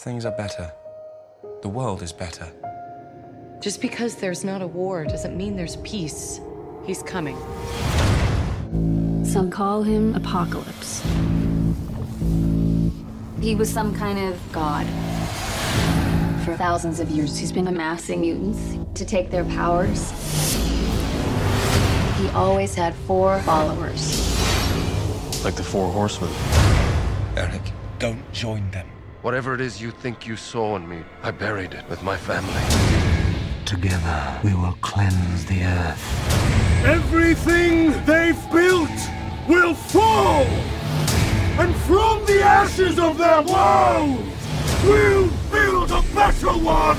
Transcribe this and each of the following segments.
Things are better. The world is better. Just because there's not a war doesn't mean there's peace. He's coming. Some call him Apocalypse. He was some kind of god. For thousands of years, he's been amassing mutants to take their powers. He always had four followers. Like the Four Horsemen. Erik, don't join them. Whatever it is you think you saw in me, I buried it with my family. Together, we will cleanse the earth. Everything they've built will fall! And from the ashes of their world, we'll build a better one!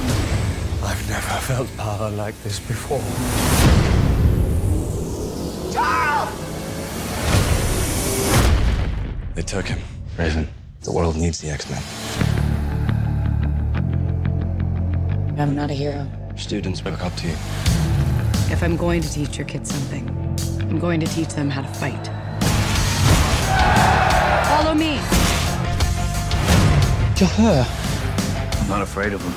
I've never felt power like this before. They took him. Raven, the world needs the X-Men. I'm not a hero. Students look up to you. If I'm going to teach your kids something, I'm going to teach them how to fight. Follow me. To her. I'm not afraid of him.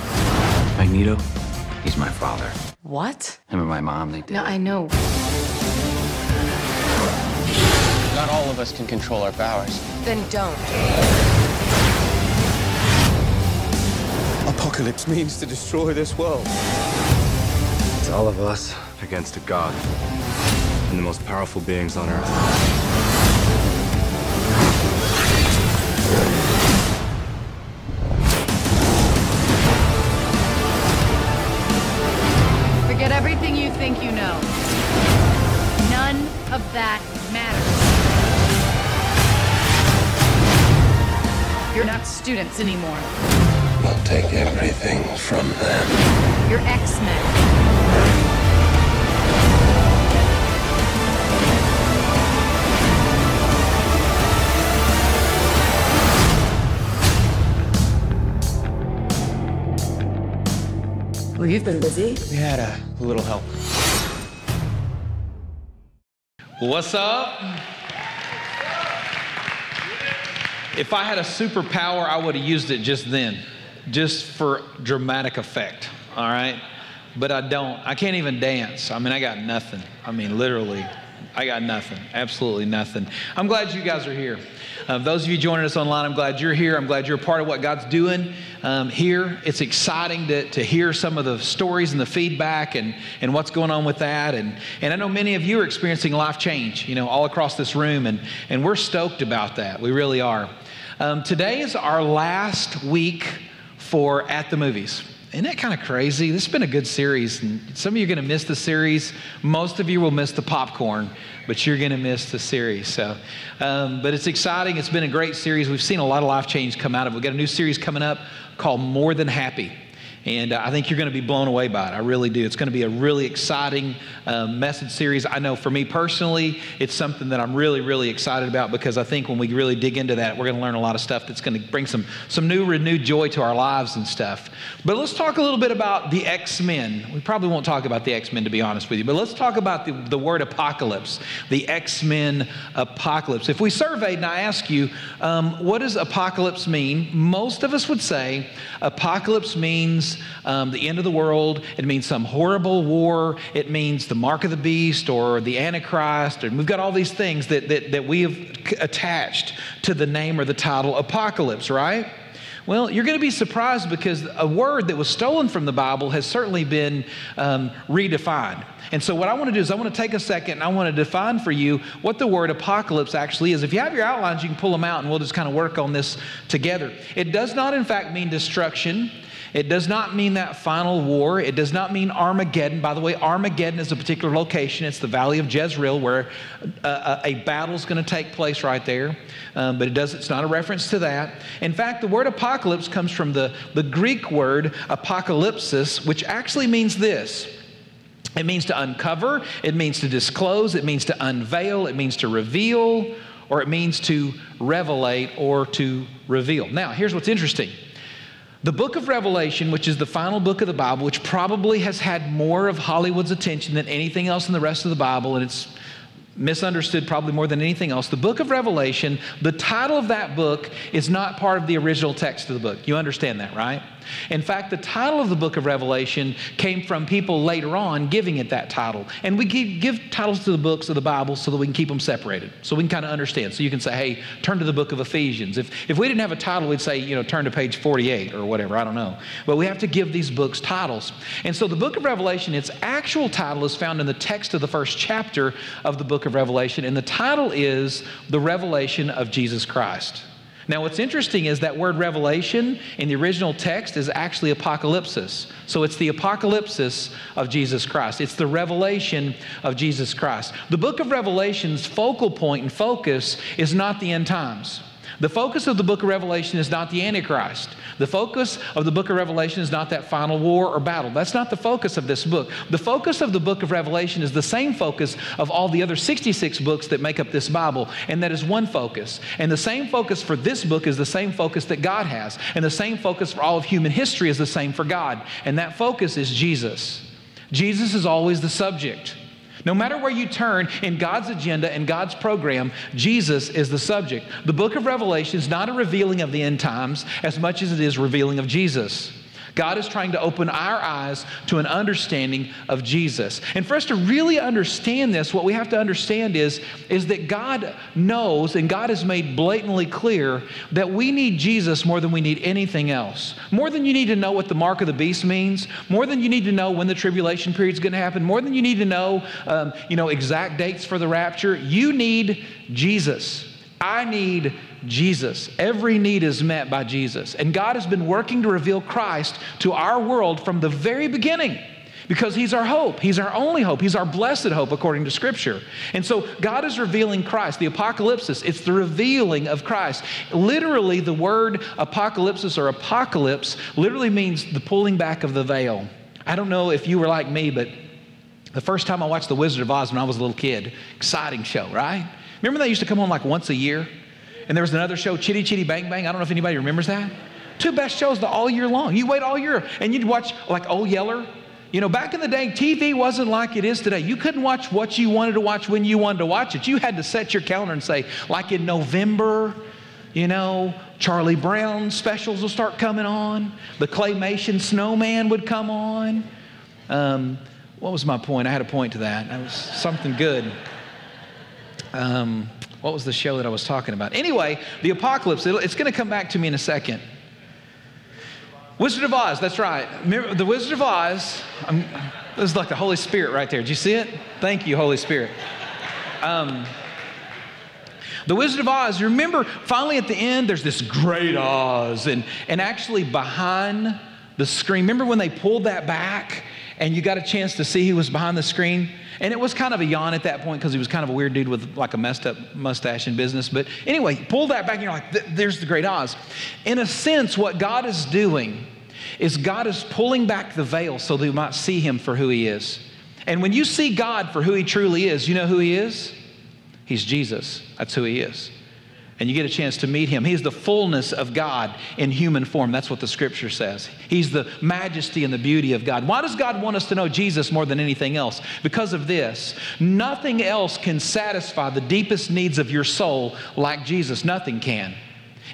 Magneto, he's my father. What? Him and my mom, they did. No, I know. Not all of us can control our powers. Then don't. Apocalypse means to destroy this world. It's all of us against a god. And the most powerful beings on earth. Forget everything you think you know. None of that matters. You're not students anymore. We'll take everything from them. You're X-Men. Well, you've been busy. We had a little help. What's up? If I had a superpower, I would have used it just then, just for dramatic effect, all right? But I don't. I can't even dance. I mean, I got nothing. I mean, literally, I got nothing. Absolutely nothing. I'm glad you guys are here. Uh, those of you joining us online, I'm glad you're here. I'm glad you're a part of what God's doing um, here. It's exciting to, to hear some of the stories and the feedback and, and what's going on with that. And, and I know many of you are experiencing life change, you know, all across this room, and, and we're stoked about that. We really are. Um, today is our last week for At the Movies. Isn't that kind of crazy? This has been a good series. Some of you are going to miss the series. Most of you will miss the popcorn, but you're going to miss the series. So, um, but it's exciting. It's been a great series. We've seen a lot of life change come out of it. We've got a new series coming up called More Than Happy. And uh, I think you're going to be blown away by it. I really do. It's going to be a really exciting uh, message series. I know for me personally, it's something that I'm really, really excited about because I think when we really dig into that, we're going to learn a lot of stuff that's going to bring some, some new, renewed joy to our lives and stuff. But let's talk a little bit about the X Men. We probably won't talk about the X Men, to be honest with you, but let's talk about the, the word apocalypse, the X Men apocalypse. If we surveyed and I ask you, um, what does apocalypse mean? Most of us would say apocalypse means um, the end of the world. It means some horrible war. It means the mark of the beast or the Antichrist. And we've got all these things that, that, that we have attached to the name or the title apocalypse, right? Well, you're going to be surprised because a word that was stolen from the Bible has certainly been um, redefined. And so, what I want to do is, I want to take a second and I want to define for you what the word apocalypse actually is. If you have your outlines, you can pull them out and we'll just kind of work on this together. It does not, in fact, mean destruction. It does not mean that final war. It does not mean Armageddon. By the way, Armageddon is a particular location. It's the valley of Jezreel where a, a battle is going to take place right there. Um, but it does, it's not a reference to that. In fact, the word apocalypse comes from the, the Greek word apocalypsis, which actually means this. It means to uncover, it means to disclose, it means to unveil, it means to reveal, or it means to revelate or to reveal. Now, here's what's interesting. The book of Revelation, which is the final book of the Bible, which probably has had more of Hollywood's attention than anything else in the rest of the Bible, and it's misunderstood probably more than anything else. The book of Revelation, the title of that book is not part of the original text of the book. You understand that, right? In fact, the title of the book of Revelation came from people later on giving it that title. And we give, titles to the books of the Bible so that we can keep them separated, so we can kind of understand. So you can say, hey, turn to the book of Ephesians. If, if we didn't have a title, we'd say, you know, turn to page 48 or whatever, I don't know. But we have to give these books titles. And so the book of Revelation, its actual title is found in the text of the first chapter of the book of Revelation, and the title is The Revelation of Jesus Christ. Now, what's interesting is that word revelation in the original text is actually apocalypsis. So it's the apocalypsis of Jesus Christ, it's the revelation of Jesus Christ. The book of Revelation's focal point and focus is not the end times. The focus of the book of Revelation is not the Antichrist. The focus of the book of Revelation is not that final war or battle. That's not the focus of this book. The focus of the book of Revelation is the same focus of all the other 66 books that make up this Bible, and that is one focus. And the same focus for this book is the same focus that God has. And the same focus for all of human history is the same for God. And that focus is Jesus. Jesus is always the subject. No matter where you turn in God's agenda and God's program, Jesus is the subject. The book of Revelation is not a revealing of the end times as much as it is revealing of Jesus. God is trying to open our eyes to an understanding of Jesus. And for us to really understand this, what we have to understand is, is that God knows and God has made blatantly clear that we need Jesus more than we need anything else. More than you need to know what the mark of the beast means, more than you need to know when the tribulation period is going to happen, more than you need to know, um, you know, exact dates for the rapture, you need Jesus. I need Jesus. Every need is met by Jesus. And God has been working to reveal Christ to our world from the very beginning because He's our hope. He's our only hope. He's our blessed hope, according to Scripture. And so God is revealing Christ. The apocalypse, it's the revealing of Christ. Literally, the word apocalypse or apocalypse literally means the pulling back of the veil. I don't know if you were like me, but the first time I watched The Wizard of Oz when I was a little kid, exciting show, right? Remember they used to come on like once a year? And there was another show, Chitty Chitty Bang Bang. I don't know if anybody remembers that. Two best shows all year long. You wait all year and you'd watch like Old Yeller. You know, back in the day, TV wasn't like it is today. You couldn't watch what you wanted to watch when you wanted to watch it. You had to set your calendar and say, like in November, you know, Charlie Brown specials will start coming on. The claymation snowman would come on. Um, what was my point? I had a point to that. That was something good. Um, what was the show that I was talking about? Anyway, the apocalypse, it's going to come back to me in a second. Wizard of Oz, that's right. The Wizard of Oz, I'm, this is like the Holy Spirit right there. Did you see it? Thank you, Holy Spirit. Um, the Wizard of Oz, remember, finally at the end, there's this great Oz. And, and actually, behind the screen, remember when they pulled that back and you got a chance to see who was behind the screen? And it was kind of a yawn at that point because he was kind of a weird dude with like a messed up mustache in business. But anyway, pull that back and you're like, there's the great Oz. In a sense, what God is doing is God is pulling back the veil so that we might see him for who he is. And when you see God for who he truly is, you know who he is? He's Jesus. That's who he is and you get a chance to meet him. He's the fullness of God in human form. That's what the scripture says. He's the majesty and the beauty of God. Why does God want us to know Jesus more than anything else? Because of this. Nothing else can satisfy the deepest needs of your soul like Jesus. Nothing can.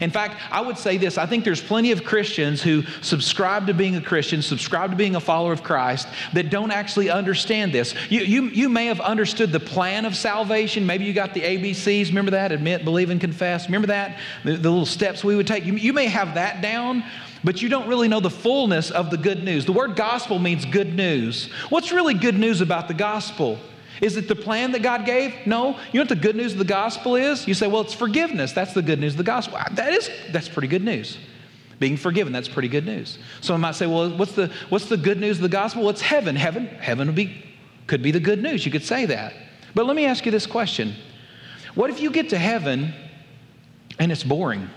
In fact, I would say this I think there's plenty of Christians who subscribe to being a Christian, subscribe to being a follower of Christ, that don't actually understand this. You, you, you may have understood the plan of salvation. Maybe you got the ABCs. Remember that? Admit, believe, and confess. Remember that? The, the little steps we would take. You, you may have that down but you don't really know the fullness of the good news. The word gospel means good news. What's really good news about the gospel? Is it the plan that God gave? No. You know what the good news of the gospel is? You say, well, it's forgiveness. That's the good news of the gospel. That is, that's pretty good news. Being forgiven, that's pretty good news. Someone might say, well, what's the, what's the good news of the gospel? Well, it's heaven. Heaven, heaven would be, could be the good news. You could say that. But let me ask you this question. What if you get to heaven and it's boring?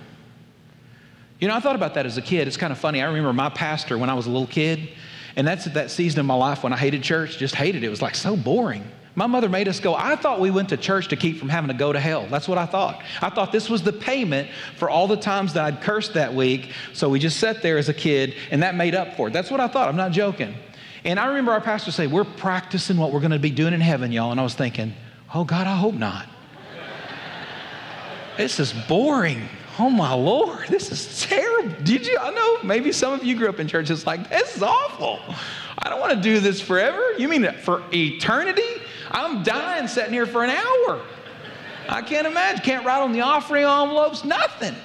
You know, I thought about that as a kid. It's kind of funny. I remember my pastor when I was a little kid, and that's that season of my life when I hated church, just hated it. It was like so boring. My mother made us go. I thought we went to church to keep from having to go to hell. That's what I thought. I thought this was the payment for all the times that I'd cursed that week. So we just sat there as a kid, and that made up for it. That's what I thought. I'm not joking. And I remember our pastor say, We're practicing what we're going to be doing in heaven, y'all. And I was thinking, Oh, God, I hope not. This is boring. Oh my Lord, this is terrible. Did you? I know maybe some of you grew up in churches like this is awful. I don't want to do this forever. You mean for eternity? I'm dying sitting here for an hour. I can't imagine. Can't write on the offering envelopes, nothing.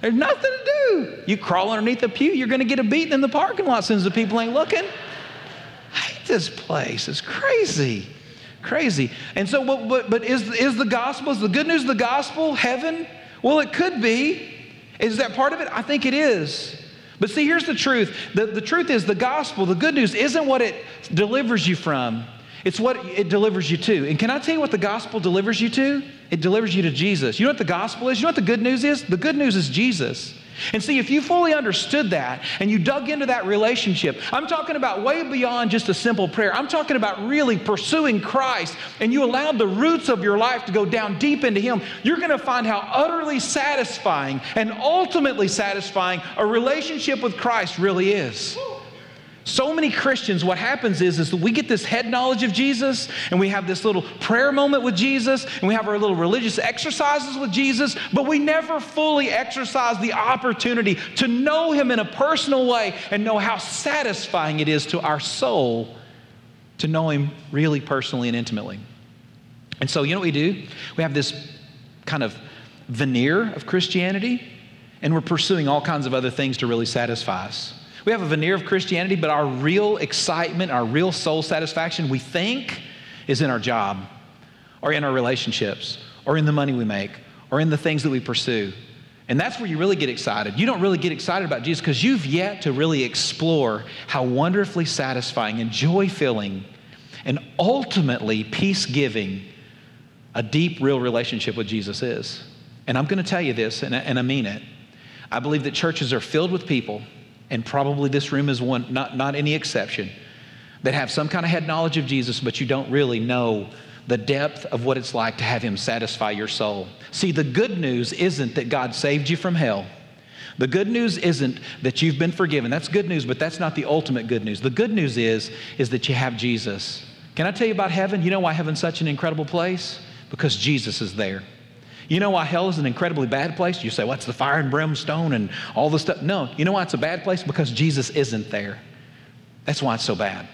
There's nothing to do. You crawl underneath the pew, you're going to get a beating in the parking lot since the people ain't looking. I hate this place. It's crazy. Crazy. And so, but, but, but is, is the gospel, is the good news of the gospel heaven? Well, it could be. Is that part of it? I think it is. But see, here's the truth. The, the truth is the gospel, the good news, isn't what it delivers you from, it's what it delivers you to. And can I tell you what the gospel delivers you to? It delivers you to Jesus. You know what the gospel is? You know what the good news is? The good news is Jesus. And see, if you fully understood that and you dug into that relationship, I'm talking about way beyond just a simple prayer. I'm talking about really pursuing Christ and you allowed the roots of your life to go down deep into Him, you're going to find how utterly satisfying and ultimately satisfying a relationship with Christ really is. So many Christians, what happens is, is that we get this head knowledge of Jesus, and we have this little prayer moment with Jesus, and we have our little religious exercises with Jesus, but we never fully exercise the opportunity to know Him in a personal way and know how satisfying it is to our soul to know Him really personally and intimately. And so, you know what we do? We have this kind of veneer of Christianity, and we're pursuing all kinds of other things to really satisfy us. We have a veneer of Christianity, but our real excitement, our real soul satisfaction, we think is in our job or in our relationships or in the money we make or in the things that we pursue. And that's where you really get excited. You don't really get excited about Jesus because you've yet to really explore how wonderfully satisfying and joy filling and ultimately peace giving a deep, real relationship with Jesus is. And I'm going to tell you this, and I, and I mean it. I believe that churches are filled with people and probably this room is one, not, not any exception, that have some kind of head knowledge of Jesus, but you don't really know the depth of what it's like to have Him satisfy your soul. See, the good news isn't that God saved you from hell. The good news isn't that you've been forgiven. That's good news, but that's not the ultimate good news. The good news is, is that you have Jesus. Can I tell you about heaven? You know why heaven's such an incredible place? Because Jesus is there. You know why hell is an incredibly bad place? You say, what's the fire and brimstone and all this stuff? No, you know why it's a bad place? Because Jesus isn't there. That's why it's so bad.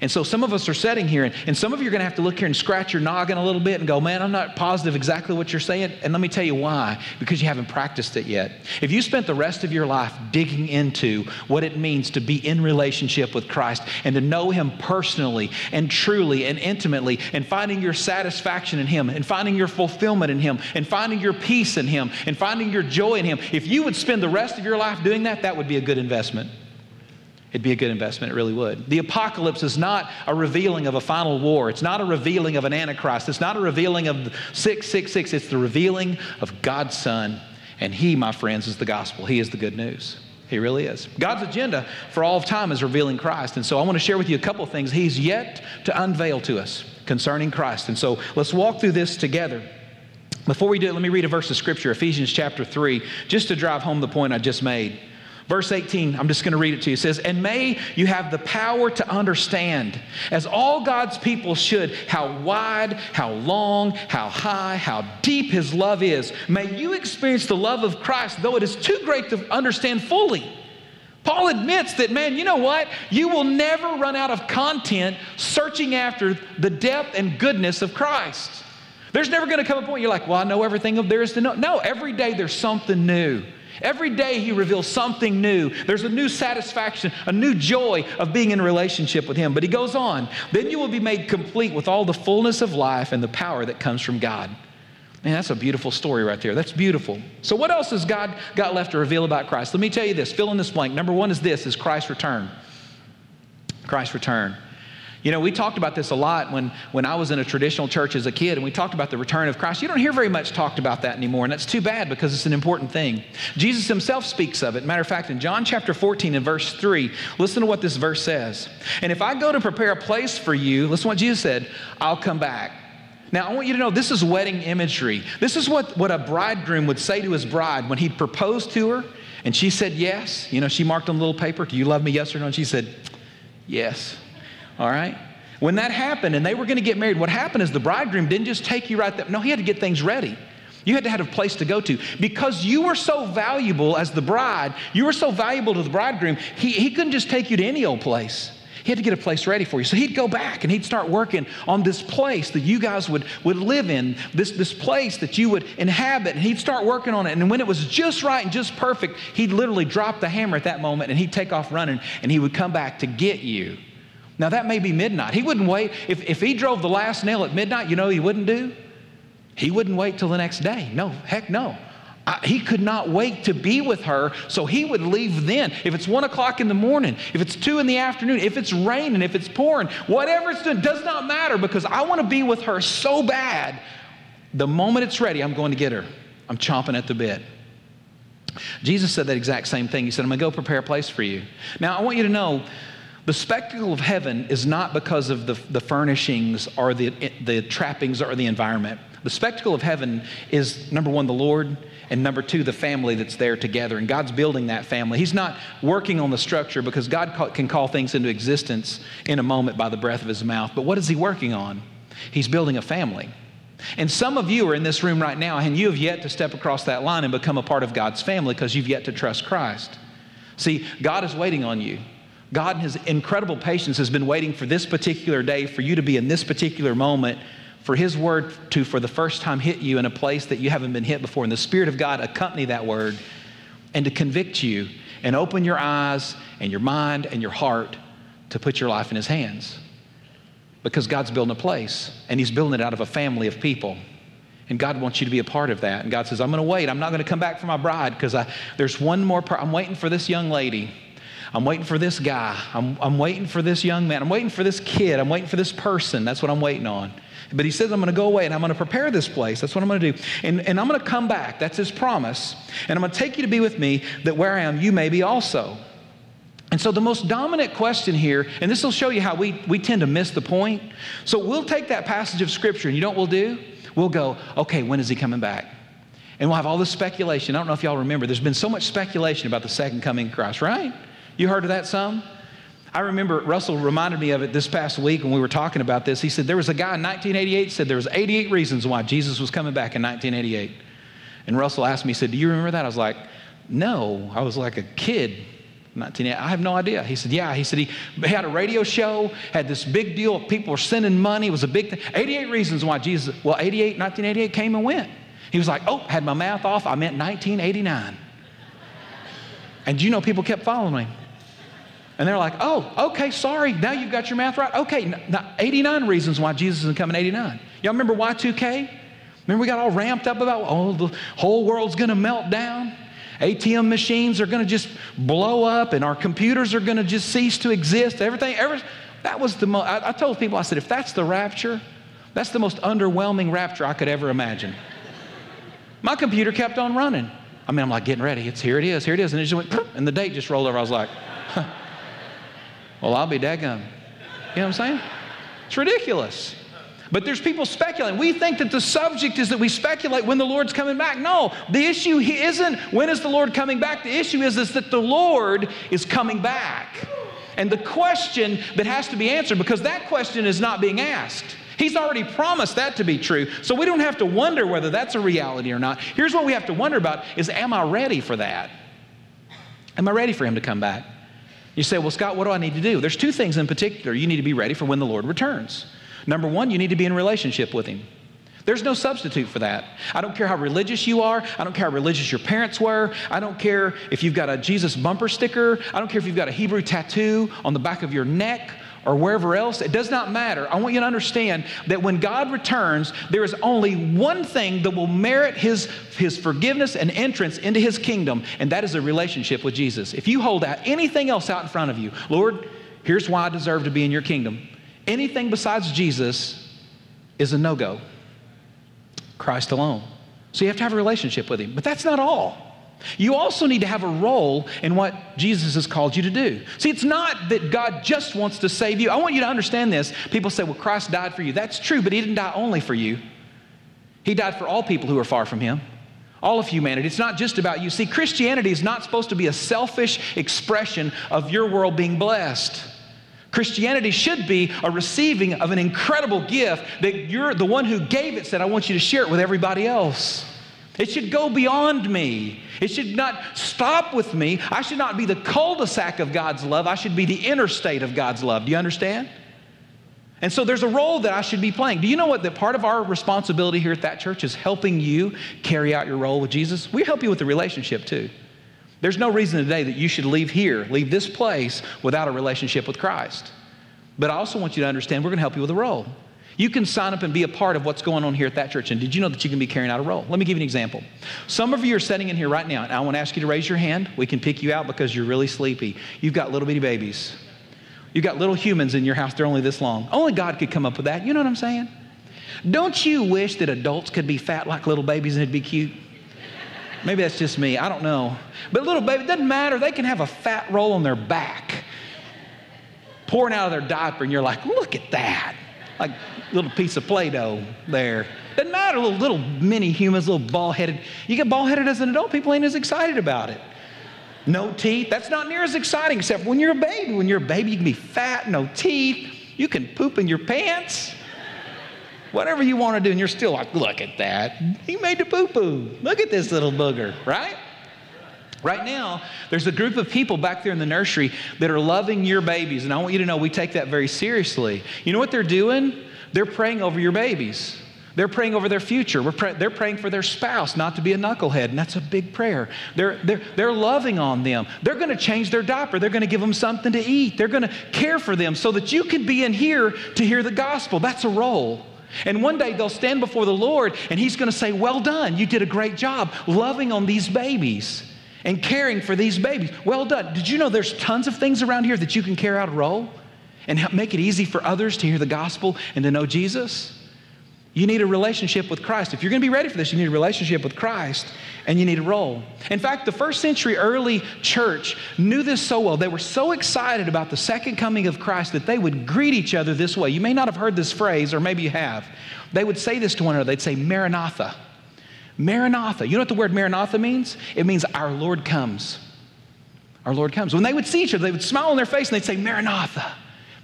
And so some of us are sitting here, and, and some of you are going to have to look here and scratch your noggin a little bit and go, man, I'm not positive exactly what you're saying. And let me tell you why because you haven't practiced it yet. If you spent the rest of your life digging into what it means to be in relationship with Christ and to know Him personally and truly and intimately, and finding your satisfaction in Him, and finding your fulfillment in Him, and finding your peace in Him, and finding your joy in Him, if you would spend the rest of your life doing that, that would be a good investment. It'd be a good investment, it really would. The apocalypse is not a revealing of a final war. It's not a revealing of an antichrist. It's not a revealing of 666. It's the revealing of God's Son. And He, my friends, is the gospel. He is the good news. He really is. God's agenda for all of time is revealing Christ. And so I want to share with you a couple of things He's yet to unveil to us concerning Christ. And so let's walk through this together. Before we do it, let me read a verse of Scripture, Ephesians chapter 3, just to drive home the point I just made. Verse 18, I'm just going to read it to you. It says, And may you have the power to understand, as all God's people should, how wide, how long, how high, how deep His love is. May you experience the love of Christ, though it is too great to understand fully. Paul admits that, man, you know what? You will never run out of content searching after the depth and goodness of Christ. There's never going to come a point you're like, well, I know everything there is to know. No, every day there's something new. Every day he reveals something new. There's a new satisfaction, a new joy of being in relationship with him. But he goes on, then you will be made complete with all the fullness of life and the power that comes from God. Man, that's a beautiful story right there. That's beautiful. So what else has God got left to reveal about Christ? Let me tell you this. Fill in this blank. Number one is this, is Christ's return. Christ's return. You know, we talked about this a lot when, when I was in a traditional church as a kid, and we talked about the return of Christ. You don't hear very much talked about that anymore, and that's too bad because it's an important thing. Jesus himself speaks of it. Matter of fact, in John chapter 14 and verse 3, listen to what this verse says. And if I go to prepare a place for you, listen to what Jesus said, I'll come back. Now, I want you to know this is wedding imagery. This is what, what a bridegroom would say to his bride when he'd proposed to her, and she said yes. You know, she marked on a little paper, Do you love me, yes or no? And she said, Yes. All right? When that happened and they were going to get married, what happened is the bridegroom didn't just take you right there. No, he had to get things ready. You had to have a place to go to. Because you were so valuable as the bride, you were so valuable to the bridegroom, he, he couldn't just take you to any old place. He had to get a place ready for you. So he'd go back and he'd start working on this place that you guys would, would live in, this, this place that you would inhabit. And he'd start working on it. And when it was just right and just perfect, he'd literally drop the hammer at that moment and he'd take off running and he would come back to get you. Now, that may be midnight. He wouldn't wait. If, if he drove the last nail at midnight, you know he wouldn't do? He wouldn't wait till the next day. No, heck no. I, he could not wait to be with her, so he would leave then. If it's one o'clock in the morning, if it's two in the afternoon, if it's raining, if it's pouring, whatever it's doing, does not matter because I want to be with her so bad. The moment it's ready, I'm going to get her. I'm chomping at the bit. Jesus said that exact same thing. He said, I'm going to go prepare a place for you. Now, I want you to know the spectacle of heaven is not because of the, the furnishings or the, the trappings or the environment. The spectacle of heaven is number one, the Lord, and number two, the family that's there together. And God's building that family. He's not working on the structure because God can call things into existence in a moment by the breath of His mouth. But what is He working on? He's building a family. And some of you are in this room right now, and you have yet to step across that line and become a part of God's family because you've yet to trust Christ. See, God is waiting on you. God, in His incredible patience, has been waiting for this particular day, for you to be in this particular moment, for His word to, for the first time, hit you in a place that you haven't been hit before. And the Spirit of God accompany that word and to convict you and open your eyes and your mind and your heart to put your life in His hands. Because God's building a place, and He's building it out of a family of people. And God wants you to be a part of that. And God says, I'm going to wait. I'm not going to come back for my bride because I there's one more part. I'm waiting for this young lady I'm waiting for this guy. I'm, I'm waiting for this young man. I'm waiting for this kid. I'm waiting for this person. That's what I'm waiting on. But he says, I'm going to go away and I'm going to prepare this place. That's what I'm going to do. And, and I'm going to come back. That's his promise. And I'm going to take you to be with me that where I am, you may be also. And so, the most dominant question here, and this will show you how we, we tend to miss the point. So, we'll take that passage of Scripture, and you know what we'll do? We'll go, okay, when is he coming back? And we'll have all this speculation. I don't know if y'all remember, there's been so much speculation about the second coming of Christ, right? You heard of that some? I remember Russell reminded me of it this past week when we were talking about this. He said there was a guy in 1988 said there was 88 reasons why Jesus was coming back in 1988. And Russell asked me, he said, "Do you remember that?" I was like, "No." I was like a kid. 1980. I have no idea. He said, Yeah. He said he had a radio show, had this big deal. Of people were sending money. It was a big thing. 88 reasons why Jesus, well, 88, 1988 came and went. He was like, Oh, had my math off. I meant 1989. And you know, people kept following me. And they're like, oh, okay, sorry. Now you've got your math right. Okay, now 89 reasons why Jesus isn't coming 89. Y'all remember Y2K? Remember we got all ramped up about, oh, the whole world's going to melt down. ATM machines are going to just blow up and our computers are going to just cease to exist. Everything, every, that was the most, I, I told people, I said, if that's the rapture, that's the most underwhelming rapture I could ever imagine. My computer kept on running. I mean, I'm like getting ready. It's here it is, here it is. And it just went, and the date just rolled over. I was like. Well, I'll be daggum. You know what I'm saying? It's ridiculous. But there's people speculating. We think that the subject is that we speculate when the Lord's coming back. No, the issue isn't when is the Lord coming back. The issue is, is that the Lord is coming back. And the question that has to be answered, because that question is not being asked. He's already promised that to be true. So we don't have to wonder whether that's a reality or not. Here's what we have to wonder about is am I ready for that? Am I ready for him to come back? You say, well, Scott, what do I need to do? There's two things in particular you need to be ready for when the Lord returns. Number one, you need to be in relationship with Him. There's no substitute for that. I don't care how religious you are. I don't care how religious your parents were. I don't care if you've got a Jesus bumper sticker. I don't care if you've got a Hebrew tattoo on the back of your neck or wherever else. It does not matter. I want you to understand that when God returns, there is only one thing that will merit his, his forgiveness and entrance into his kingdom, and that is a relationship with Jesus. If you hold out anything else out in front of you, Lord, here's why I deserve to be in your kingdom. Anything besides Jesus is a no go. Christ alone. So you have to have a relationship with him. But that's not all. You also need to have a role in what Jesus has called you to do. See, it's not that God just wants to save you. I want you to understand this. People say, well, Christ died for you. That's true, but He didn't die only for you, He died for all people who are far from Him. All of humanity. It's not just about you. See, Christianity is not supposed to be a selfish expression of your world being blessed. Christianity should be a receiving of an incredible gift that you're the one who gave it said, I want you to share it with everybody else. It should go beyond me. It should not stop with me. I should not be the cul de sac of God's love. I should be the interstate of God's love. Do you understand? And so there's a role that I should be playing. Do you know what? That part of our responsibility here at that church is helping you carry out your role with Jesus. We help you with the relationship too. There's no reason today that you should leave here, leave this place without a relationship with Christ. But I also want you to understand we're going to help you with a role. You can sign up and be a part of what's going on here at that church. And did you know that you can be carrying out a role? Let me give you an example. Some of you are sitting in here right now, and I want to ask you to raise your hand. We can pick you out because you're really sleepy. You've got little bitty babies. You've got little humans in your house, they're only this long. Only God could come up with that. You know what I'm saying? Don't you wish that adults could be fat like little babies and it'd be cute? Maybe that's just me. I don't know. But little baby, doesn't matter. They can have a fat roll on their back, pouring out of their diaper, and you're like, look at that. Like a little piece of Play Doh there. Doesn't matter. Little, little mini humans, little ball headed. You get ball headed as an adult, people ain't as excited about it. No teeth. That's not near as exciting, except when you're a baby. When you're a baby, you can be fat, no teeth. You can poop in your pants. Whatever you want to do, and you're still like, look at that. He made the poo poo. Look at this little booger, right? Right now, there's a group of people back there in the nursery that are loving your babies, and I want you to know we take that very seriously. You know what they're doing? They're praying over your babies. They're praying over their future. Pray- they're praying for their spouse not to be a knucklehead, and that's a big prayer. They're, they're, they're loving on them. They're going to change their diaper. They're going to give them something to eat. They're going to care for them so that you can be in here to hear the gospel. That's a role. And one day they'll stand before the Lord and He's going to say, Well done. You did a great job loving on these babies and caring for these babies. Well done. Did you know there's tons of things around here that you can carry out a role and make it easy for others to hear the gospel and to know Jesus? You need a relationship with Christ. If you're going to be ready for this, you need a relationship with Christ and you need a role. In fact, the first century early church knew this so well. They were so excited about the second coming of Christ that they would greet each other this way. You may not have heard this phrase, or maybe you have. They would say this to one another. They'd say, Maranatha. Maranatha. You know what the word Maranatha means? It means our Lord comes. Our Lord comes. When they would see each other, they would smile on their face and they'd say, Maranatha.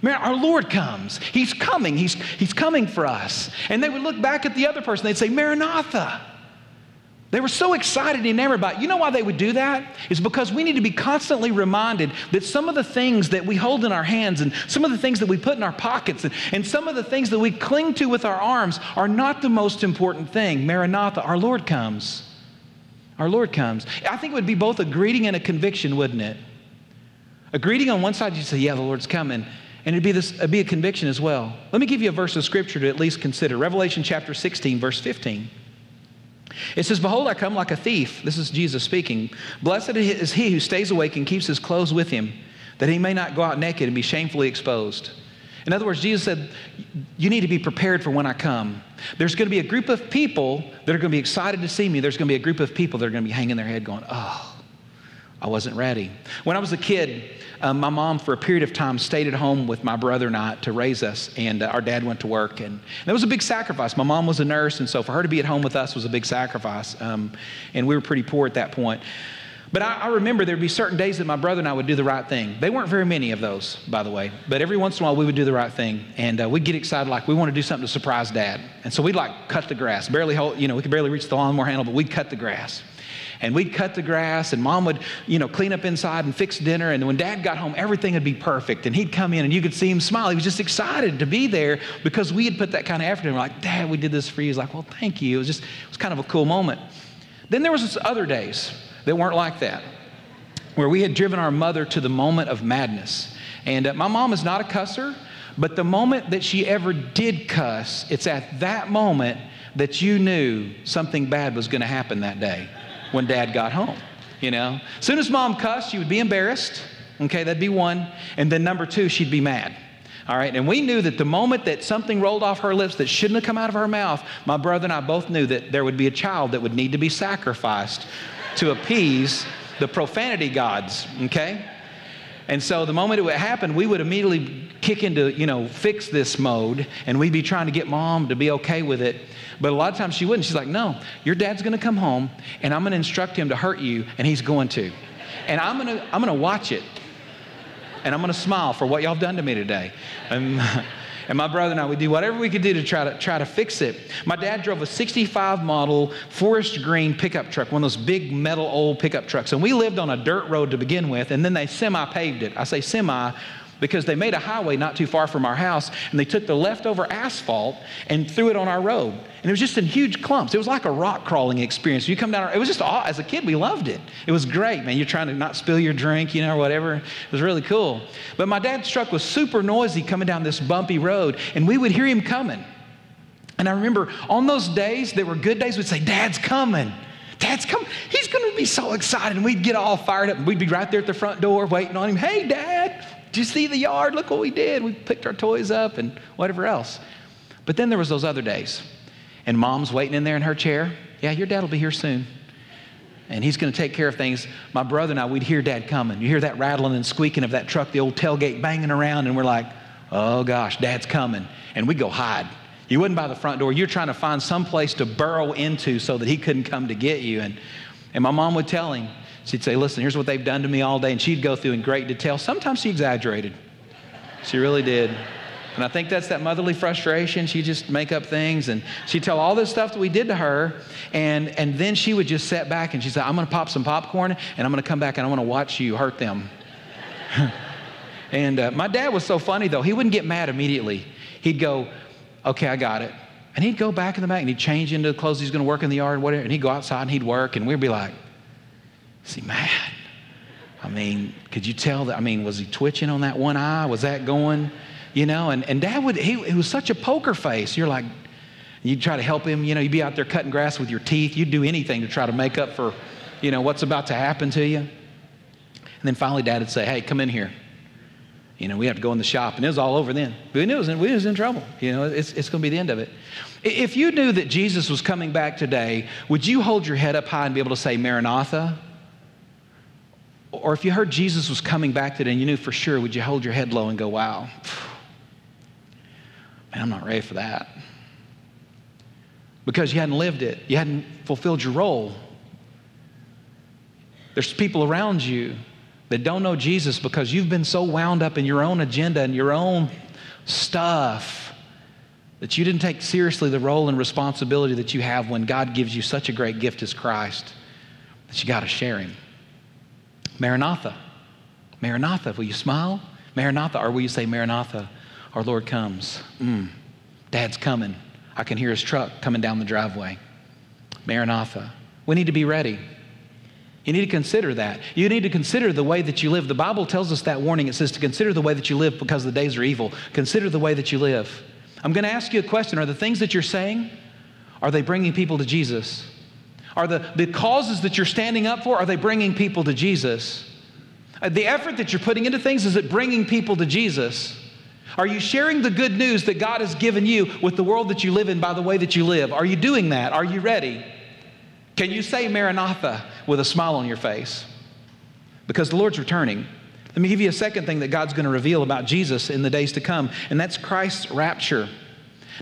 Our Lord comes. He's coming. He's, he's coming for us. And they would look back at the other person. They'd say, Maranatha. They were so excited and enamored by it. You know why they would do that? Is because we need to be constantly reminded that some of the things that we hold in our hands and some of the things that we put in our pockets and, and some of the things that we cling to with our arms are not the most important thing. Maranatha, our Lord comes. Our Lord comes. I think it would be both a greeting and a conviction, wouldn't it? A greeting on one side, you say, Yeah, the Lord's coming. And it'd be, this, it'd be a conviction as well. Let me give you a verse of scripture to at least consider Revelation chapter 16, verse 15. It says, Behold, I come like a thief. This is Jesus speaking. Blessed is he who stays awake and keeps his clothes with him, that he may not go out naked and be shamefully exposed. In other words, Jesus said, You need to be prepared for when I come. There's going to be a group of people that are going to be excited to see me. There's going to be a group of people that are going to be hanging their head going, Oh, I wasn't ready. When I was a kid, um, my mom, for a period of time, stayed at home with my brother and I to raise us, and uh, our dad went to work. And that was a big sacrifice. My mom was a nurse, and so for her to be at home with us was a big sacrifice. Um, and we were pretty poor at that point. But I, I, remember there'd be certain days that my brother and I would do the right thing. They weren't very many of those, by the way. But every once in a while, we would do the right thing, and uh, we'd get excited, like we want to do something to surprise Dad. And so we'd like cut the grass, barely hold, you know, we could barely reach the lawnmower handle, but we'd cut the grass and we'd cut the grass and mom would you know clean up inside and fix dinner and when dad got home everything would be perfect and he'd come in and you could see him smile. He was just excited to be there because we had put that kind of effort in. We're like dad we did this for you. He's like well thank you. It was just it was kind of a cool moment. Then there was other days that weren't like that where we had driven our mother to the moment of madness. And uh, my mom is not a cusser but the moment that she ever did cuss it's at that moment that you knew something bad was going to happen that day when dad got home. You know, as soon as mom cussed, she would be embarrassed. Okay, that'd be one. And then number two, she'd be mad. All right, and we knew that the moment that something rolled off her lips that shouldn't have come out of her mouth, my brother and I both knew that there would be a child that would need to be sacrificed to appease the profanity gods. Okay? And so the moment it would happen, we would immediately kick into, you know, fix this mode, and we'd be trying to get mom to be okay with it. But a lot of times she wouldn't. She's like, no, your dad's gonna come home, and I'm gonna instruct him to hurt you, and he's going to. And I'm gonna, I'm gonna watch it. And I'm going to smile for what y'all have done to me today. And, and my brother and I, we do whatever we could do to try to try to fix it. My dad drove a 65 model forest green pickup truck, one of those big metal old pickup trucks. And we lived on a dirt road to begin with, and then they semi paved it. I say semi because they made a highway not too far from our house and they took the leftover asphalt and threw it on our road. And it was just in huge clumps. It was like a rock crawling experience. You come down, it was just, as a kid, we loved it. It was great, man. You're trying to not spill your drink, you know, or whatever. It was really cool. But my dad's truck was super noisy coming down this bumpy road, and we would hear him coming. And I remember on those days, that were good days, we'd say, Dad's coming. Dad's coming. He's going to be so excited. And we'd get all fired up and we'd be right there at the front door waiting on him. Hey, Dad. Did you see the yard? Look what we did. We picked our toys up and whatever else. But then there was those other days. And mom's waiting in there in her chair. Yeah, your dad will be here soon. And he's going to take care of things. My brother and I, we'd hear dad coming. You hear that rattling and squeaking of that truck, the old tailgate banging around, and we're like, oh gosh, dad's coming. And we go hide. You wouldn't by the front door. You're trying to find some place to burrow into so that he couldn't come to get you. And, and my mom would tell him, She'd say, Listen, here's what they've done to me all day. And she'd go through in great detail. Sometimes she exaggerated. She really did. And I think that's that motherly frustration. She'd just make up things and she'd tell all this stuff that we did to her. And, and then she would just sit back and she'd say, I'm going to pop some popcorn and I'm going to come back and I want to watch you hurt them. and uh, my dad was so funny, though. He wouldn't get mad immediately. He'd go, Okay, I got it. And he'd go back in the back and he'd change into the clothes he's going to work in the yard, and whatever. And he'd go outside and he'd work. And we'd be like, is he mad? I mean, could you tell that? I mean, was he twitching on that one eye? Was that going? You know, and, and dad would, he, he was such a poker face. You're like, you'd try to help him, you know, you'd be out there cutting grass with your teeth. You'd do anything to try to make up for, you know, what's about to happen to you. And then finally, dad would say, hey, come in here. You know, we have to go in the shop. And it was all over then. We knew it was in, we was in trouble. You know, it's, it's going to be the end of it. If you knew that Jesus was coming back today, would you hold your head up high and be able to say, Maranatha? Or if you heard Jesus was coming back today and you knew for sure, would you hold your head low and go, wow, man, I'm not ready for that? Because you hadn't lived it, you hadn't fulfilled your role. There's people around you that don't know Jesus because you've been so wound up in your own agenda and your own stuff that you didn't take seriously the role and responsibility that you have when God gives you such a great gift as Christ that you got to share Him. Maranatha. Maranatha. Will you smile? Maranatha. Or will you say, Maranatha, our Lord comes? Mm, Dad's coming. I can hear his truck coming down the driveway. Maranatha. We need to be ready. You need to consider that. You need to consider the way that you live. The Bible tells us that warning. It says to consider the way that you live because the days are evil. Consider the way that you live. I'm going to ask you a question. Are the things that you're saying, are they bringing people to Jesus? Are the, the causes that you're standing up for, are they bringing people to Jesus? Uh, the effort that you're putting into things, is it bringing people to Jesus? Are you sharing the good news that God has given you with the world that you live in by the way that you live? Are you doing that? Are you ready? Can you say Maranatha with a smile on your face? Because the Lord's returning. Let me give you a second thing that God's going to reveal about Jesus in the days to come, and that's Christ's rapture.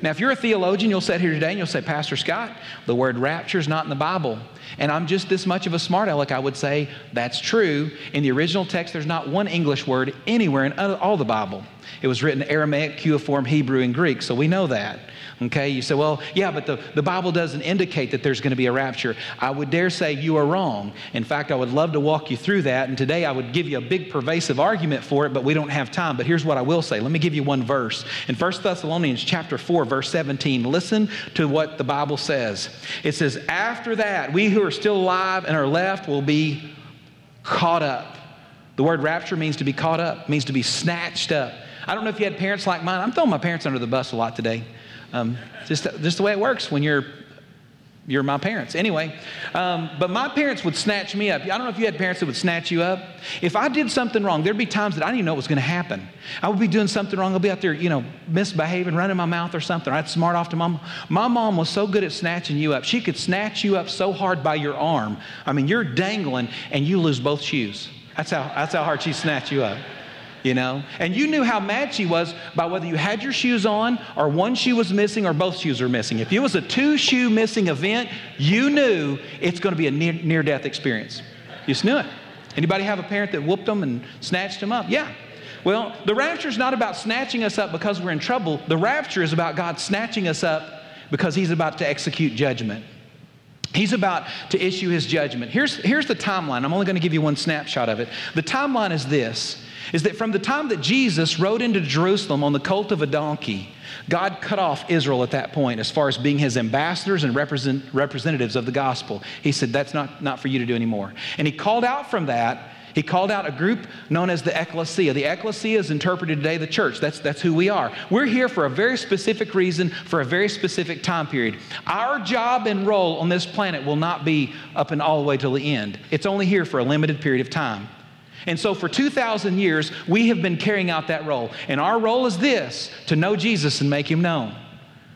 Now, if you're a theologian, you'll sit here today and you'll say, Pastor Scott, the word rapture is not in the Bible. And I'm just this much of a smart aleck, I would say that's true. In the original text, there's not one English word anywhere in uh, all the Bible. It was written Aramaic, cuneiform, Hebrew, and Greek, so we know that. Okay, you say, well, yeah, but the, the Bible doesn't indicate that there's going to be a rapture. I would dare say you are wrong. In fact, I would love to walk you through that. And today I would give you a big pervasive argument for it, but we don't have time. But here's what I will say. Let me give you one verse. In 1 Thessalonians chapter 4, verse 17, listen to what the Bible says. It says, After that, we who are still alive and are left will be caught up. The word rapture means to be caught up, means to be snatched up. I don't know if you had parents like mine. I'm throwing my parents under the bus a lot today. Um, just, just the way it works when you're you're my parents. Anyway, um, but my parents would snatch me up. I don't know if you had parents that would snatch you up. If I did something wrong, there'd be times that I didn't even know what was going to happen. I would be doing something wrong. I'd be out there, you know, misbehaving, running my mouth or something. I'd smart off to mom. My mom was so good at snatching you up. She could snatch you up so hard by your arm. I mean, you're dangling and you lose both shoes. That's how, that's how hard she snatched you up you know? And you knew how mad she was by whether you had your shoes on or one shoe was missing or both shoes were missing. If it was a two shoe missing event, you knew it's going to be a near, near death experience. You just knew it. Anybody have a parent that whooped them and snatched them up? Yeah. Well, the rapture is not about snatching us up because we're in trouble. The rapture is about God snatching us up because He's about to execute judgment. He's about to issue his judgment. Here's, here's the timeline. I'm only going to give you one snapshot of it. The timeline is this is that from the time that Jesus rode into Jerusalem on the colt of a donkey, God cut off Israel at that point as far as being his ambassadors and represent, representatives of the gospel. He said, That's not, not for you to do anymore. And he called out from that he called out a group known as the ecclesia. The ecclesia is interpreted today the church. That's, that's who we are. We're here for a very specific reason, for a very specific time period. Our job and role on this planet will not be up and all the way till the end. It's only here for a limited period of time. And so for 2,000 years, we have been carrying out that role. And our role is this to know Jesus and make him known.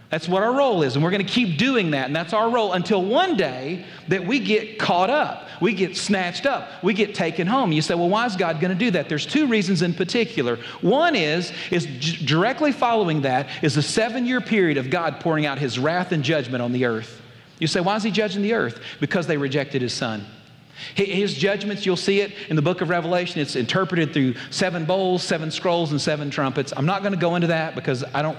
That's what our role is, and we're going to keep doing that, and that's our role until one day that we get caught up, we get snatched up, we get taken home. You say, well, why is God going to do that? There's two reasons in particular. One is, is directly following that is a seven-year period of God pouring out His wrath and judgment on the earth. You say, why is He judging the earth? Because they rejected His Son. His judgments, you'll see it in the book of Revelation. It's interpreted through seven bowls, seven scrolls, and seven trumpets. I'm not going to go into that because I don't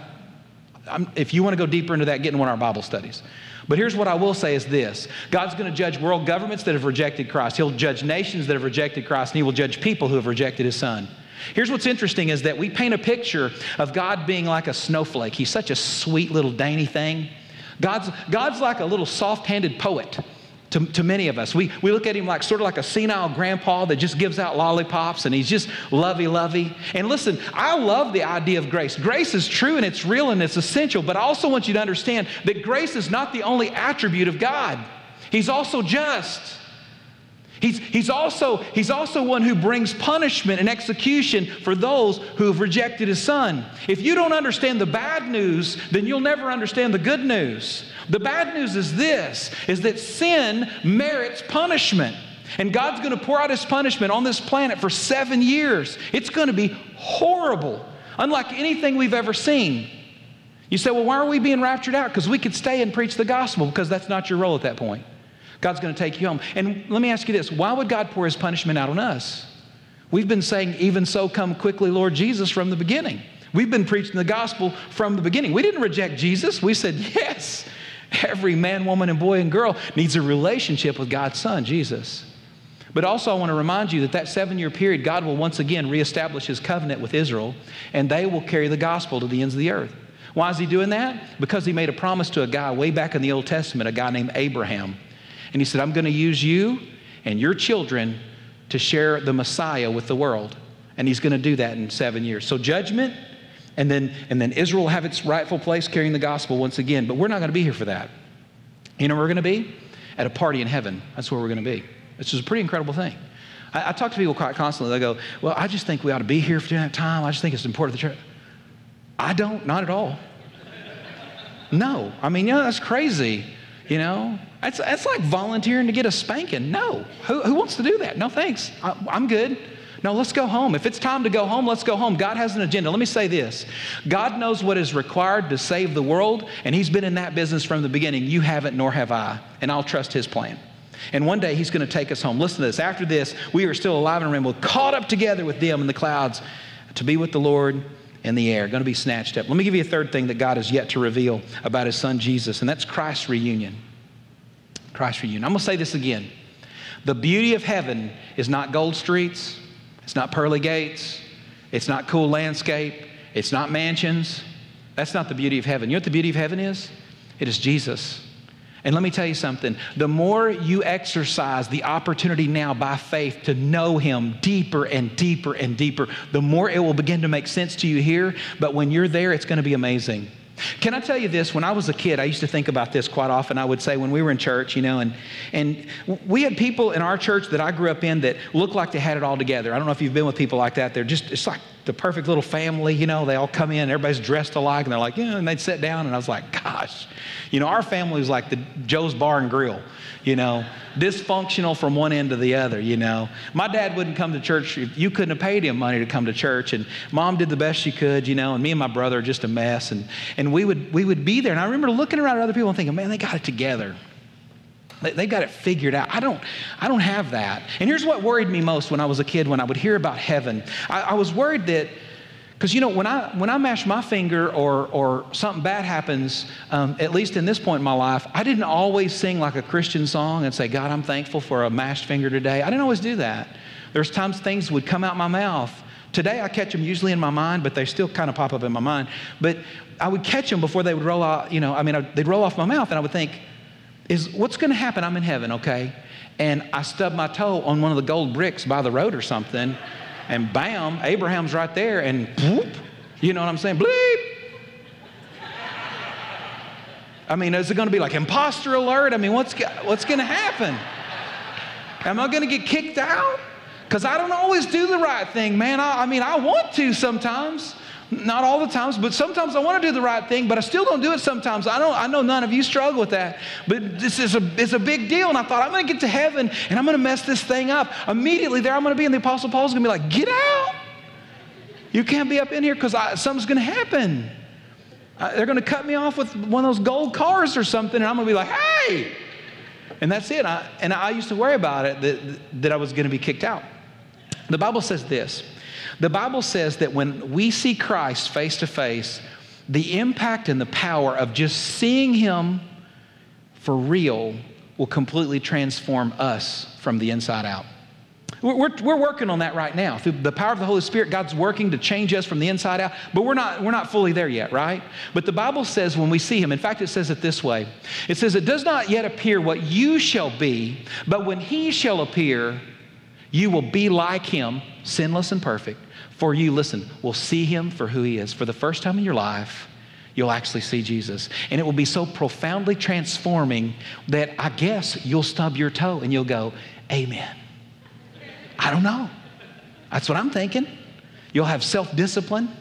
I'm, if you want to go deeper into that, get in one of our Bible studies. But here's what I will say is this God's going to judge world governments that have rejected Christ. He'll judge nations that have rejected Christ, and He will judge people who have rejected His Son. Here's what's interesting is that we paint a picture of God being like a snowflake. He's such a sweet little dainty thing. God's, God's like a little soft handed poet to, to many of us. We, we look at him like sort of like a senile grandpa that just gives out lollipops and he's just lovey lovey. And listen, I love the idea of grace. Grace is true and it's real and it's essential, but I also want you to understand that grace is not the only attribute of God, He's also just. He's, he's, also, he's also one who brings punishment and execution for those who have rejected his son. If you don't understand the bad news, then you'll never understand the good news. The bad news is this is that sin merits punishment. And God's going to pour out his punishment on this planet for seven years. It's going to be horrible, unlike anything we've ever seen. You say, well, why are we being raptured out? Because we could stay and preach the gospel, because that's not your role at that point. God's going to take you home. And let me ask you this why would God pour his punishment out on us? We've been saying, even so, come quickly, Lord Jesus, from the beginning. We've been preaching the gospel from the beginning. We didn't reject Jesus. We said, yes, every man, woman, and boy and girl needs a relationship with God's Son, Jesus. But also, I want to remind you that that seven year period, God will once again reestablish his covenant with Israel, and they will carry the gospel to the ends of the earth. Why is he doing that? Because he made a promise to a guy way back in the Old Testament, a guy named Abraham. And he said, I'm going to use you and your children to share the Messiah with the world. And he's going to do that in seven years. So judgment, and then, and then Israel will have its rightful place carrying the gospel once again. But we're not going to be here for that. You know where we're going to be? At a party in heaven. That's where we're going to be. This is a pretty incredible thing. I, I, talk to people quite constantly. They go, Well, I just think we ought to be here for that time. I just think it's important to the church. I don't, not at all. No. I mean, you know, that's crazy. You know, that's, that's like volunteering to get a spanking. No. Who, who wants to do that? No, thanks. I, I'm good. No, let's go home. If it's time to go home, let's go home. God has an agenda. Let me say this God knows what is required to save the world, and He's been in that business from the beginning. You haven't, nor have I, and I'll trust His plan. And one day He's going to take us home. Listen to this. After this, we are still alive and rainbow, caught up together with them in the clouds to be with the Lord in the air, going to be snatched up. Let me give you a third thing that God has yet to reveal about His Son Jesus, and that's Christ's reunion. Christ's reunion. I'm going to say this again. The beauty of heaven is not gold streets, it's not pearly gates, it's not cool landscape, it's not mansions. That's not the beauty of heaven. You know what the beauty of heaven is? It is Jesus. And let me tell you something the more you exercise the opportunity now by faith to know Him deeper and deeper and deeper, the more it will begin to make sense to you here. But when you're there, it's going to be amazing. Can I tell you this? When I was a kid, I used to think about this quite often. I would say when we were in church, you know, and, and we had people in our church that I grew up in that looked like they had it all together. I don't know if you've been with people like that. They're just, it's like the perfect little family, you know, they all come in, everybody's dressed alike, and they're like, yeah, and they'd sit down, and I was like, gosh, you know, our family was like the Joe's Bar and Grill you know, dysfunctional from one end to the other, you know. My dad wouldn't come to church. If you couldn't have paid him money to come to church. And mom did the best she could, you know, and me and my brother are just a mess. And, and we, would, we would be there. And I remember looking around at other people and thinking, man, they got it together. They, they got it figured out. I don't, I don't have that. And here's what worried me most when I was a kid, when I would hear about heaven. I, I was worried that, because you know, when I, when I mash my finger or, or something bad happens, um, at least in this point in my life, I didn't always sing like a Christian song and say, God, I'm thankful for a mashed finger today. I didn't always do that. There's times things would come out my mouth. Today I catch them usually in my mind, but they still kind of pop up in my mind. But I would catch them before they would roll out, you know, I mean, they'd roll off my mouth and I would think, is what's going to happen? I'm in heaven, okay? And I stub my toe on one of the gold bricks by the road or something, and bam, Abraham's right there, and whoop, you know what I'm saying? Bleep. I mean, is it going to be like imposter alert? I mean, what's, what's going to happen? Am I going to get kicked out? Because I don't always do the right thing, man. I, I mean, I want to sometimes. Not all the times, but sometimes I want to do the right thing, but I still don't do it sometimes. I don't I know none of you struggle with that. But this is a it's a big deal. And I thought I'm gonna get to heaven and I'm gonna mess this thing up. Immediately there I'm gonna be, and the Apostle Paul's gonna be like, get out. You can't be up in here because something's gonna happen. Uh, they're gonna cut me off with one of those gold cars or something, and I'm gonna be like, hey! And that's it. I, and I used to worry about it that, that I was gonna be kicked out. The Bible says this the Bible says that when we see Christ face to face, the impact and the power of just seeing Him for real will completely transform us from the inside out. We're, we're, working on that right now. Through the power of the Holy Spirit, God's working to change us from the inside out, but we're not, we're not fully there yet, right? But the Bible says when we see Him, in fact, it says it this way it says, It does not yet appear what you shall be, but when He shall appear, you will be like Him, sinless and perfect for you, listen, will see him for who he is. For the first time in your life, you'll actually see Jesus. And it will be so profoundly transforming that I guess you'll stub your toe and you'll go, Amen. I don't know. That's what I'm thinking. You'll have self discipline.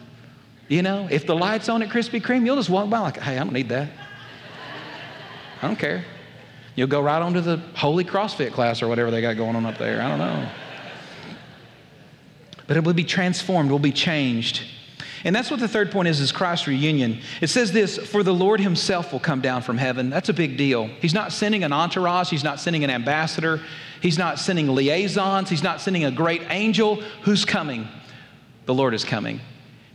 You know, if the light's on at Krispy Kreme, you'll just walk by like, hey, I don't need that. I don't care. You'll go right on to the holy CrossFit class or whatever they got going on up there. I don't know but it will be transformed, will be changed. And that's what the third point is, is Christ's reunion. It says this, for the Lord himself will come down from heaven. That's a big deal. He's not sending an entourage. He's not sending an ambassador. He's not sending liaisons. He's not sending a great angel. Who's coming? The Lord is coming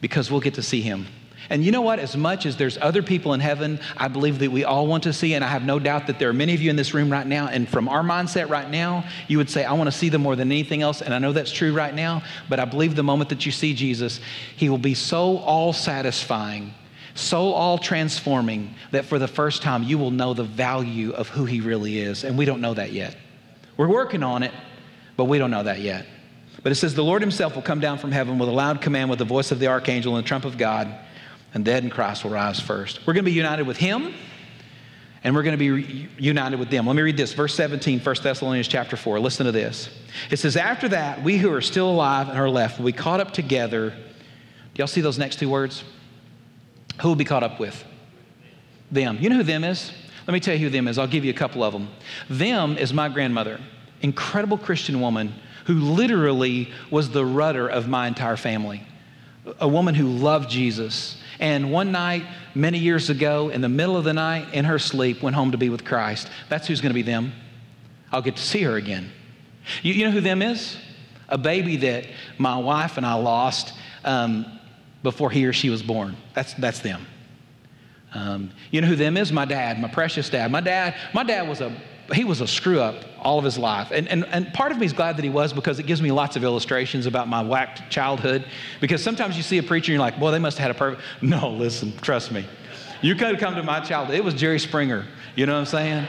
because we'll get to see him. And you know what? As much as there's other people in heaven, I believe that we all want to see, and I have no doubt that there are many of you in this room right now, and from our mindset right now, you would say, I want to see them more than anything else. And I know that's true right now, but I believe the moment that you see Jesus, he will be so all satisfying, so all transforming, that for the first time you will know the value of who he really is. And we don't know that yet. We're working on it, but we don't know that yet. But it says, The Lord himself will come down from heaven with a loud command, with the voice of the archangel and the trump of God and dead in Christ will rise first. We're going to be united with Him, and we're going to be re- united with them. Let me read this, verse 17, 1 Thessalonians chapter 4. Listen to this. It says, After that, we who are still alive and are left will be caught up together. Do y'all see those next two words? Who will be caught up with? Them. You know who them is? Let me tell you who them is. I'll give you a couple of them. Them is my grandmother, incredible Christian woman who literally was the rudder of my entire family. A woman who loved Jesus and one night, many years ago, in the middle of the night, in her sleep, went home to be with Christ. That's who's going to be them. I'll get to see her again. You, you know who them is? A baby that my wife and I lost um, before he or she was born. That's, that's them. Um, you know who them is? My dad, my precious dad. My dad, my dad was a he was a screw up all of his life. And, and, and part of me is glad that he was because it gives me lots of illustrations about my whacked childhood. Because sometimes you see a preacher and you're like, boy, they must have had a perfect. No, listen, trust me. You could have come to my childhood. It was Jerry Springer. You know what I'm saying?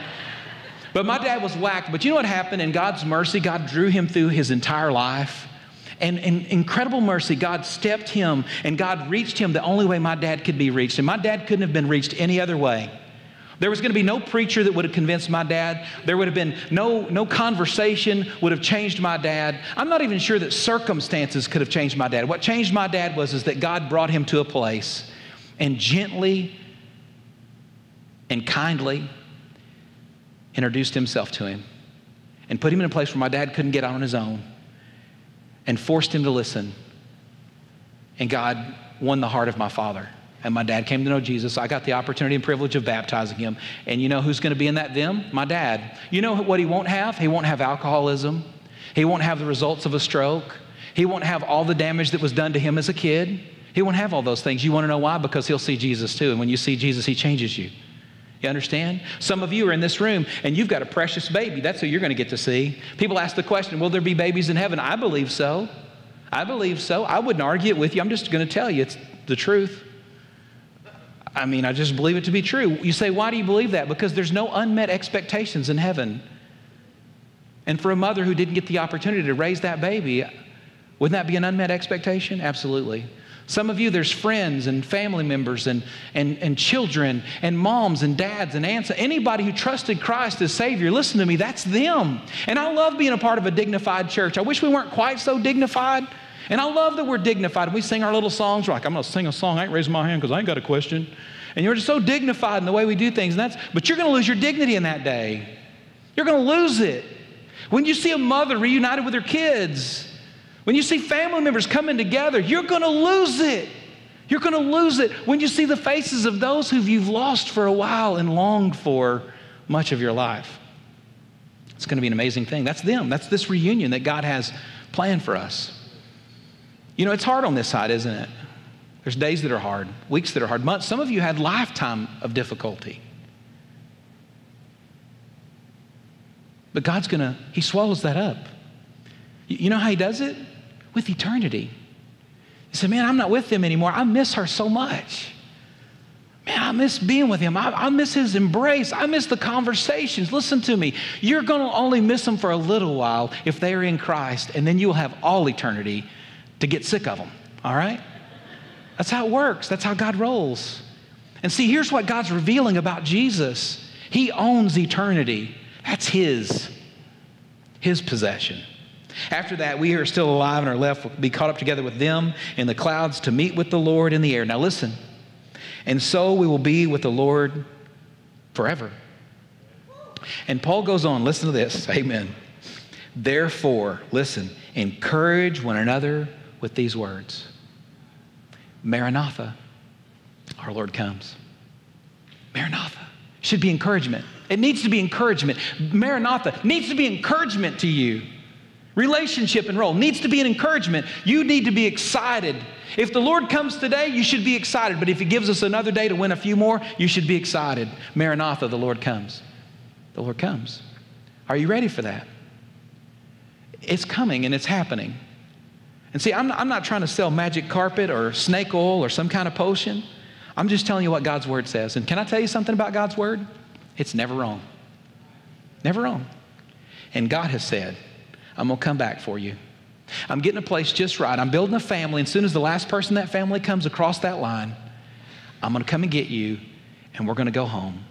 But my dad was whacked. But you know what happened? In God's mercy, God drew him through his entire life. And in incredible mercy, God stepped him and God reached him the only way my dad could be reached. And my dad couldn't have been reached any other way. There was going to be no preacher that would have convinced my dad. There would have been no, no conversation would have changed my dad. I'm not even sure that circumstances could have changed my dad. What changed my dad was is that God brought him to a place and gently and kindly introduced himself to him and put him in a place where my dad couldn't get out on his own and forced him to listen. And God won the heart of my father. And my dad came to know Jesus. I got the opportunity and privilege of baptizing him. And you know who's going to be in that them? My dad. You know what he won't have? He won't have alcoholism. He won't have the results of a stroke. He won't have all the damage that was done to him as a kid. He won't have all those things. You want to know why? Because he'll see Jesus too. And when you see Jesus, he changes you. You understand? Some of you are in this room and you've got a precious baby. That's who you're going to get to see. People ask the question, will there be babies in heaven? I believe so. I believe so. I wouldn't argue it with you. I'm just going to tell you it's the truth. I mean, I just believe it to be true. You say, why do you believe that? Because there's no unmet expectations in heaven. And for a mother who didn't get the opportunity to raise that baby, wouldn't that be an unmet expectation? Absolutely. Some of you, there's friends and family members and, and, and children and moms and dads and aunts, anybody who trusted Christ as Savior, listen to me, that's them. And I love being a part of a dignified church. I wish we weren't quite so dignified. And I love that we're dignified. and We sing our little songs. We're like, I'm going to sing a song. I ain't raising my hand because I ain't got a question. And you're just so dignified in the way we do things. And that's, but you're going to lose your dignity in that day. You're going to lose it. When you see a mother reunited with her kids, when you see family members coming together, you're going to lose it. You're going to lose it when you see the faces of those who you've lost for a while and longed for much of your life. It's going to be an amazing thing. That's them. That's this reunion that God has planned for us. You know, it's hard on this side, isn't it? There's days that are hard, weeks that are hard, months. Some of you had lifetime of difficulty. But God's going to, He swallows that up. You know how He does it? With eternity. He said, Man, I'm not with them anymore. I miss her so much. Man, I miss being with him. I, I, miss his embrace. I miss the conversations. Listen to me. You're going to only miss them for a little while if they are in Christ, and then you'll have all eternity to get sick of them, all right? That's how it works. That's how God rolls. And see, here's what God's revealing about Jesus He owns eternity, that's His, His possession. After that, we are still alive and are left will be caught up together with them in the clouds to meet with the Lord in the air. Now, listen. And so we will be with the Lord forever. And Paul goes on, listen to this. Amen. Therefore, listen, encourage one another with these words Maranatha, our Lord comes. Maranatha should be encouragement. It needs to be encouragement. Maranatha needs to be encouragement to you. Relationship and role needs to be an encouragement. You need to be excited. If the Lord comes today, you should be excited. But if He gives us another day to win a few more, you should be excited. Maranatha, the Lord comes. The Lord comes. Are you ready for that? It's coming and it's happening. And see, I'm not, I'm not trying to sell magic carpet or snake oil or some kind of potion. I'm just telling you what God's word says. And can I tell you something about God's word? It's never wrong. Never wrong. And God has said, I'm going to come back for you. I'm getting a place just right. I'm building a family. And as soon as the last person in that family comes across that line, I'm going to come and get you, and we're going to go home,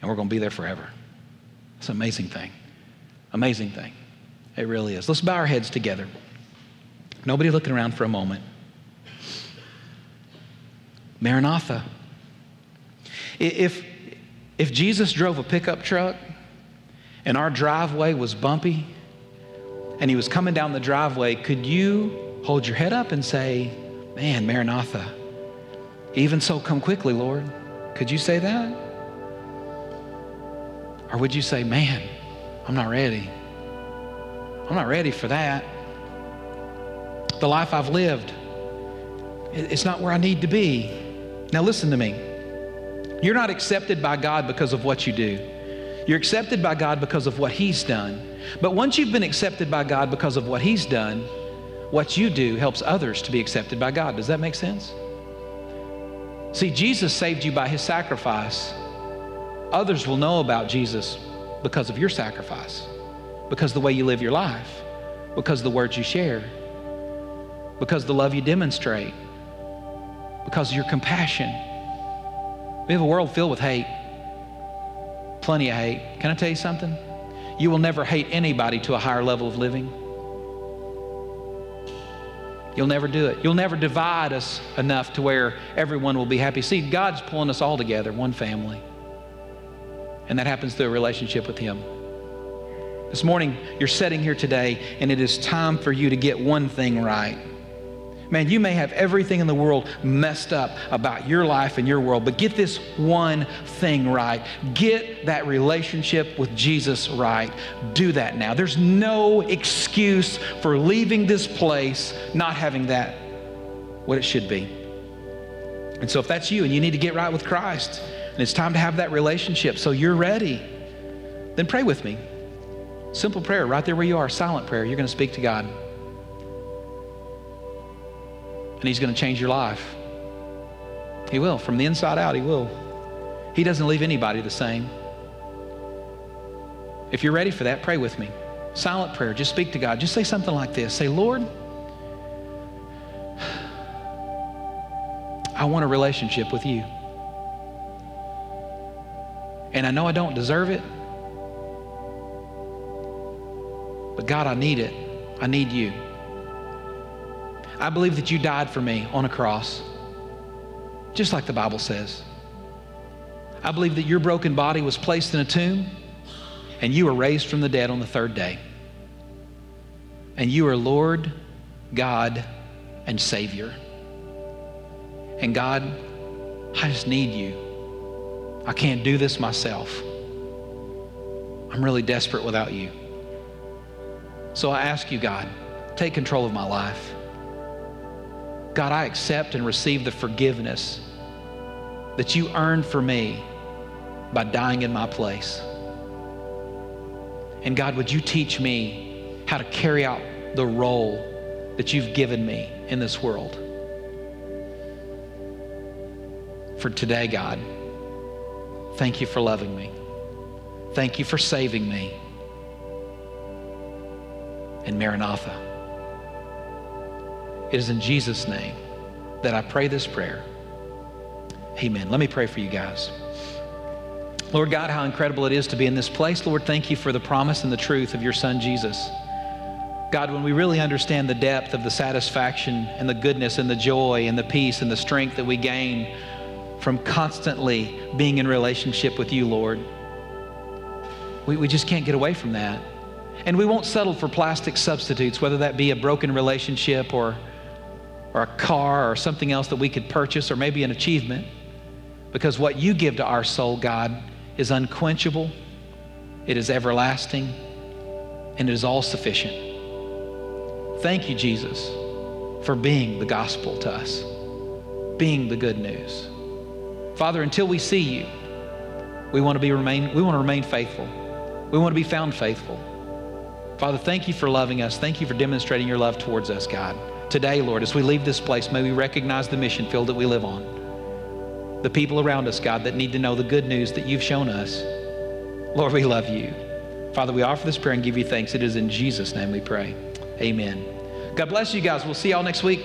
and we're going to be there forever. It's an amazing thing. Amazing thing. It really is. Let's bow our heads together. Nobody looking around for a moment. Maranatha. If, if Jesus drove a pickup truck and our driveway was bumpy and he was coming down the driveway, could you hold your head up and say, Man, Maranatha, even so, come quickly, Lord? Could you say that? Or would you say, Man, I'm not ready? I'm not ready for that the life I've lived. It's not where I need to be. Now, listen to me. You're not accepted by God because of what you do. You're accepted by God because of what He's done. But once you've been accepted by God because of what He's done, what you do helps others to be accepted by God. Does that make sense? See, Jesus saved you by His sacrifice. Others will know about Jesus because of your sacrifice, because the way you live your life, because the words you share because the love you demonstrate, because of your compassion. We have a world filled with hate, plenty of hate. Can I tell you something? You will never hate anybody to a higher level of living. You'll never do it. You'll never divide us enough to where everyone will be happy. See, God's pulling us all together, one family. And that happens through a relationship with Him. This morning, you're sitting here today, and it is time for you to get one thing right. Man, you may have everything in the world messed up about your life and your world, but get this one thing right. Get that relationship with Jesus right. Do that now. There's no excuse for leaving this place not having that what it should be. And so, if that's you and you need to get right with Christ, and it's time to have that relationship so you're ready, then pray with me. Simple prayer right there where you are, silent prayer. You're going to speak to God and He's going to change your life. He will. From the inside out, He will. He doesn't leave anybody the same. If you're ready for that, pray with me. Silent prayer. Just speak to God. Just say something like this Say, Lord, I want a relationship with you. And I know I don't deserve it. But God, I need it. I need you. I believe that you died for me on a cross, just like the Bible says. I believe that your broken body was placed in a tomb and you were raised from the dead on the third day. And you are Lord, God, and Savior. And God, I just need you. I can't do this myself. I'm really desperate without you. So I ask you, God, take control of my life. God, I accept and receive the forgiveness that you earned for me by dying in my place. And God, would you teach me how to carry out the role that you've given me in this world? For today, God, thank you for loving me. Thank you for saving me. And Maranatha. It is in Jesus' name that I pray this prayer. Amen. Let me pray for you guys. Lord God, how incredible it is to be in this place. Lord, thank you for the promise and the truth of your Son, Jesus. God, when we really understand the depth of the satisfaction and the goodness and the joy and the peace and the strength that we gain from constantly being in relationship with you, Lord, we, we just can't get away from that. And we won't settle for plastic substitutes, whether that be a broken relationship or or a car or something else that we could purchase or maybe an achievement. Because what you give to our soul, God, is unquenchable, it is everlasting, and it is all sufficient. Thank you, Jesus, for being the gospel to us, being the good news. Father, until we see you, we want to be remain we want to remain faithful. We want to be found faithful. Father, thank you for loving us. Thank you for demonstrating your love towards us, God. Today, Lord, as we leave this place, may we recognize the mission field that we live on. The people around us, God, that need to know the good news that you've shown us. Lord, we love you. Father, we offer this prayer and give you thanks. It is in Jesus' name we pray. Amen. God bless you guys. We'll see y'all next week.